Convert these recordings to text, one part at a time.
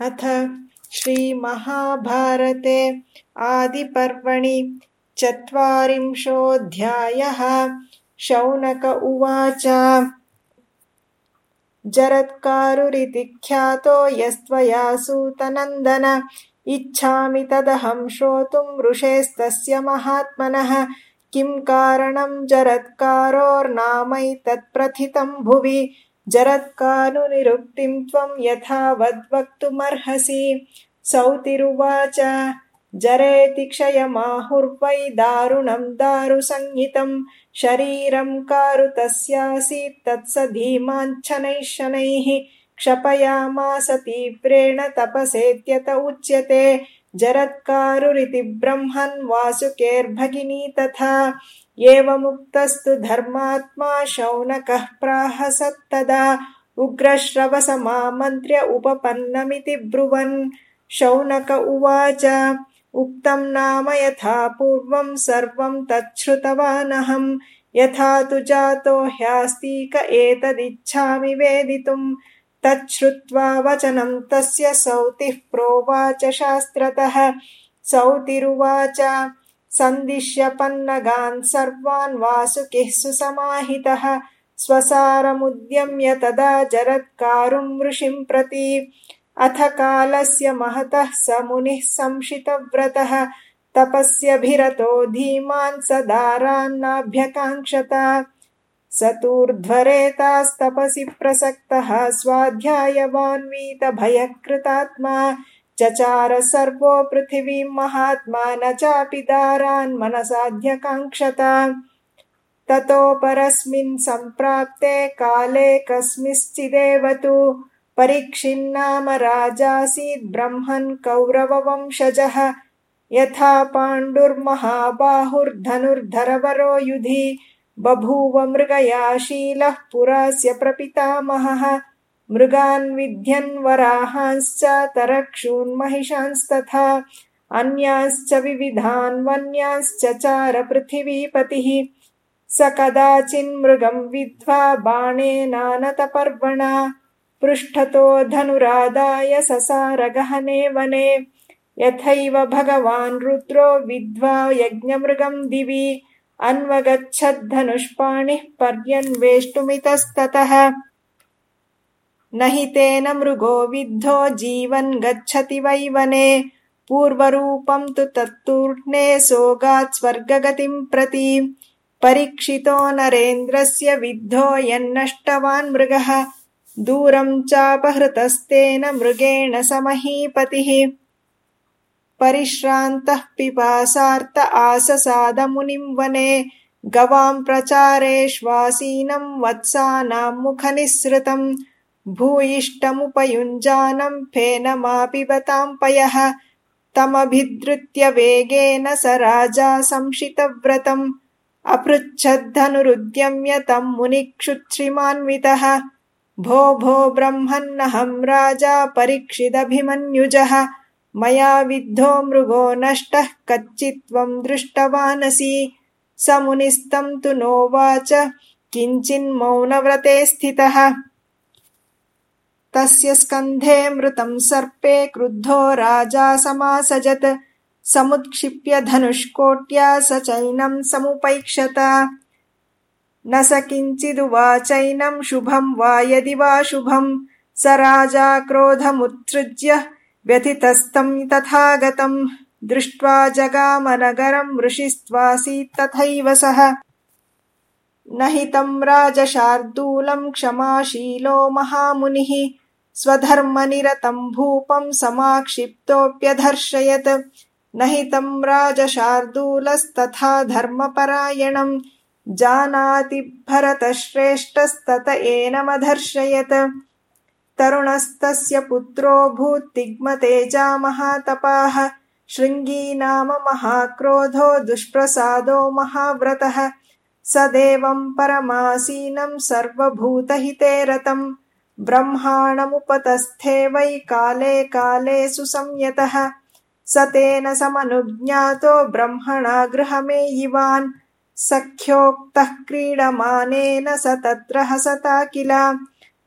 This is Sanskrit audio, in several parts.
अथ श्रीमहाभारते आदिपर्वणि चत्वारिंशोऽध्यायः। शौनक उवाच। जरत्कारुरिति ख्यातो यस्त्वया सूतनन्दन। इच्छामि तदहं श्रोतुम् ऋषेस्तस्य महात्मनः। किं कारणं जरत्कारोर्नामैतत्प्रथितं भुवि जरत्कानुनिरुक्तिं त्वं यथावद्वक्तुमर्हसि। सौतिरुवाच जरेति क्षयमाहुर्वै दारुणं दारुसंहितं शरीरं कारु तस्यासीत् तत्स धीमाञ्छनैः शनैः क्षपयामास तीव्रेण तपसेत्यत उच्यते जरत्कारुरिति ब्रह्मन् वासुकेर्भगिनी तथा एवमुक्तस्तु धर्मात्मा शौनकः प्राहसत्तदा उग्रश्रवसमामन्त्र्य उपपन्नमिति ब्रुवन्। शौनक उवाच उक्तं नाम यथा पूर्वं सर्वं तच्छ्रुतवानहं। यथा तु जातो ह्यास्तीक एतदिच्छामि वेदितुम् तच्छ्रुत्वा वचनं तस्य सौतिः प्रोवाच शास्त्रतः सौतिरुवाच सन्दिश्य पन्नगान् सर्वान् वासुकिः सुसमाहितः। स्वसारमुद्यम्य तदा जरत्कारुम् ऋषिं प्रति। अथ कालस्य महतः स मुनिः संशितव्रतः। तपस्यभिरतो धीमान् स दारान्नाभ्यकाङ्क्षत स तूर्ध्वरेतास्तपसि प्रसक्तः स्वाध्यायवान्वीतभयकृतात्मा चचार सर्वो पृथिवीं महात्मा न चापि दारान् मनसाध्यकाङ्क्षत। ततोपरस्मिन् सम्प्राप्ते काले कस्मिंश्चिदेव तु परीक्षिन्नाम राजासीत् ब्रह्मन् कौरववंशजः। यथा पाण्डुर्महाबाहुर्धनुर्धरवरो युधि बभूव मृगयाशीलः पुरास्य प्रपितामहः। मृगान् विध्यन् वराहांश्च तरक्षून्महिषांस्तथा। अन्याश्च वन्यांश्चचार पृथिवीपतिः। स कदाचिन्मृगं विद्ध्वा बाणेनानतपर्वणा पृष्ठतो धनुरादाय ससारगहने वने। यथैव भगवान् रुद्रो विद्ध्वा यज्ञमृगं दिवि अन्वगच्छद्धनुष्पाणिः पर्यन्वेष्टुमितस्ततः। न हि तेन मृगो विद्धो जीवन् गच्छति वै वने पूर्वरूपं तु तत्तूर्णे सोगात् स्वर्गगतिं प्रति। परीक्षितो नरेन्द्रस्य विद्धो यन्नष्टवान् मृगः। दूरं चापहृतस्तेन मृगेण स महीपतिः परिश्रान्तः पिपासार्त आससादमुनिं वने। गवां प्रचारेष्वासीनं वत्सानां मुखनिःसृतम् भूयिष्ठमुपयुञ्जानं फेनमापिबतां पयः। तमभिधृत्य वेगेन स राजा संशितव्रतम्। अपृच्छद्धनुरुद्यम्य तं मुनिक्षुत्स्रिमान्वितः भो भो ब्रह्मन्नहं राजा परीक्षिदभिमन्युजः मया विद्धो मृगो नष्टः कच्चित्त्वं दृष्टवानसि। स मुनिस्तं तु नोवाच किञ्चिन्मौनव्रते स्थितः। तस्य स्कन्धे मृतं सर्पे क्रुद्धो राजा समासजत्। समुत्क्षिप्य धनुष्कोट्या स चैनं समुपैक्षत। न स किञ्चिदुवाचैनं शुभं वा यदि वा शुभं। स राजा क्रोधमुत्सृज्य व्यथितस्तं तथागतं दृष्ट्वा जगामनगरं ऋषिस्त्वासीत्तथैव सः। न हि तं राजशार्दूलं क्षमाशीलो महामुनिः स्वधर्मनिरतं भूपं समाक्षिप्तोऽप्यधर्शयत्। न हि तं राजशार्दूलस्तथा धर्मपरायणं जानाति भरतश्रेष्ठस्तत एनमधर्शयत् तरुणस्तस्य पुत्रोऽभूत्तिग्मतेजा महातपाः शृङ्गी नाम महाक्रोधो दुष्प्रसादो महाव्रतः। स देवं परमासीनं सर्वभूतहिते रतम् ब्रह्माणमुपतस्थे वै काले काले सुसंयतः स तेन समनुज्ञातो ब्रह्मणा गृहमेयिवान् सख्योक्तः क्रीडमानेन स तत्र हसता किल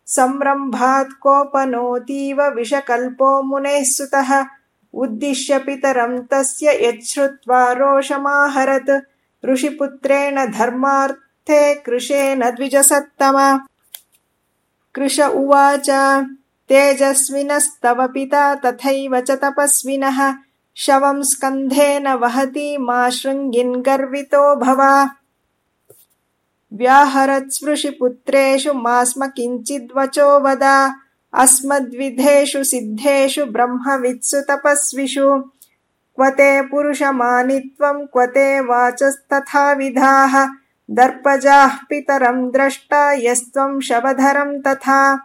संरम्भात् कोपनोतीव विषकल्पो मुनेः सुतः उद्दिश्य पितरं तस्य यच्छ्रुत्वा रोषमाहरत्। ऋषिपुत्रेण धर्मार्थे कृशेन द्विजसत्तम। कृश उवाच तेजस्विनस्तव पिता तथैव च तपस्विनः। शवं स्कन्धेन वहति मा शृङ्गिन् गर्वितो भव व्याहरत्स्पृशिपुत्रेषु मा स्म किञ्चिद्वचो वद। अस्मद्विधेषु सिद्धेषु ब्रह्मवित्सु तपस्विषु क्व ते पुरुषमानित्वं क्व ते वाचस्तथाविधाः। दर्पजाः पितरं द्रष्टा यस्त्वं शवधरं तथा।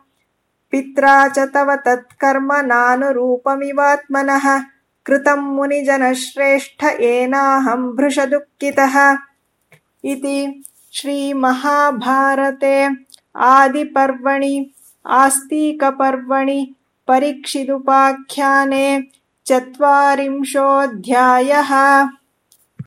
पित्रा च तव तत्कर्म नानुरूपमिवात्मनः। कृतं मुनिजनश्रेष्ठ येनाहं भृशदुःखितः। इति श्रीमहाभारते आदिपर्वणि आस्तिकपर्वणि परीक्षिदुपाख्याने चत्वारिंशोऽध्यायः